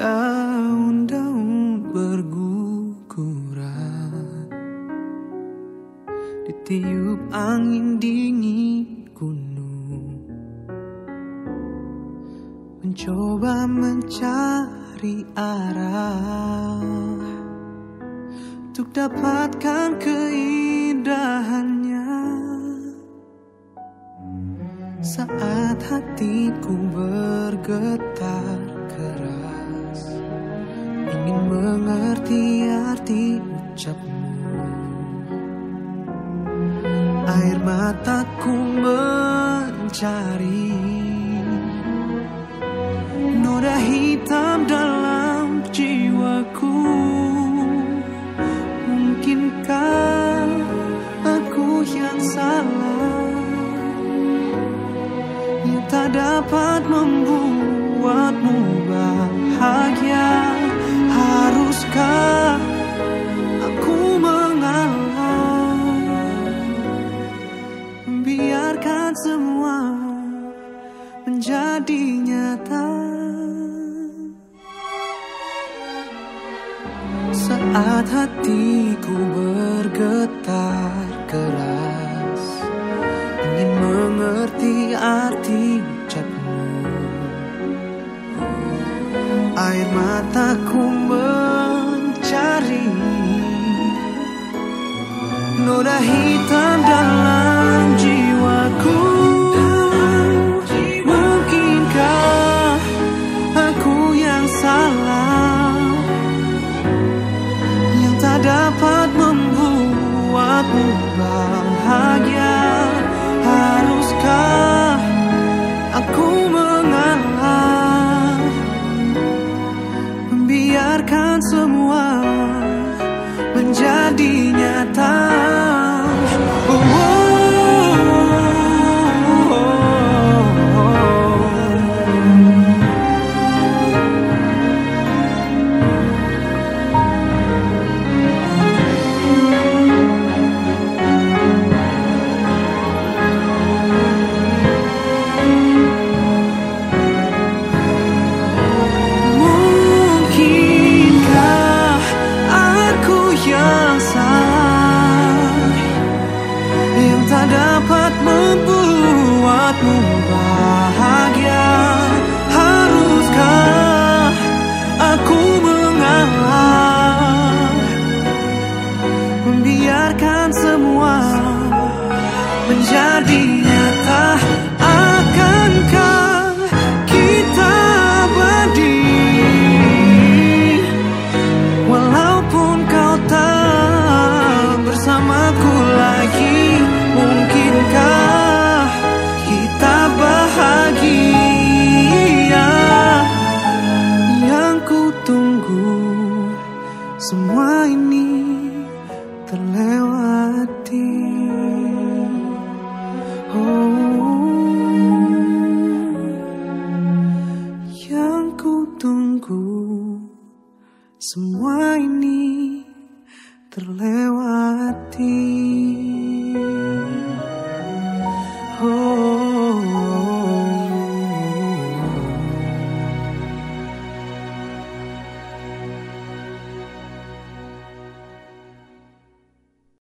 daun-daun berguguran. Ditiup angin dingin gunung. Mencoba mencari arah. Untuk dapatkan keindahannya. Saat hatiku bergetar arti ucapmu. Air mataku mencari Noda hitam dalam jiwaku. Mungkinkah aku yang salah? Yang tak dapat membuatmu bahagia semua menjadi nyata. Saat hatiku bergetar keras Ingin mengerti arti ucapmu. Air mataku mencari Noda hitam dalam Membiarkan semua menjadi nyata. Akankah kita berdiri? Walaupun kau tak bersamaku lagi Mungkinkah ini terlewati